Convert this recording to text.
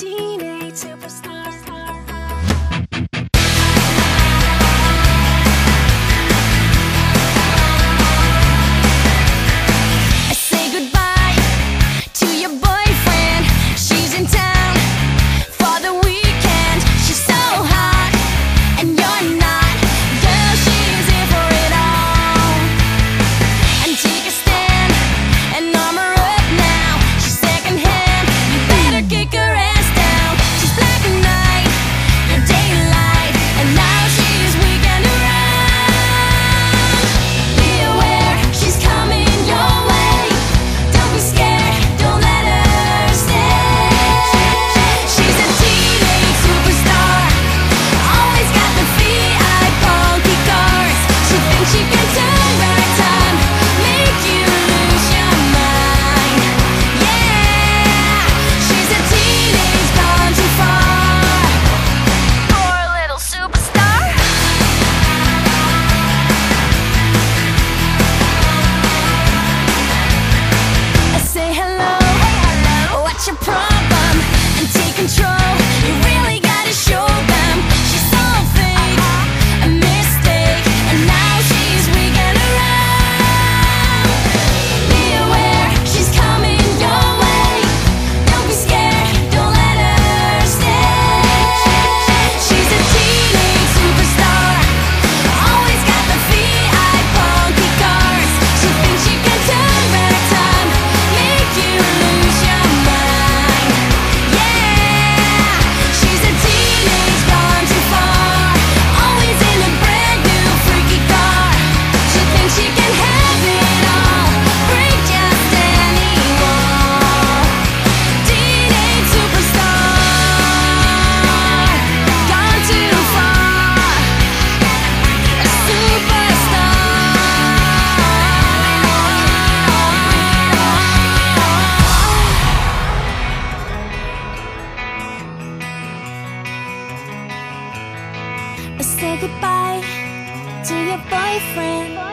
teenage superstar. Say goodbye to your boyfriend.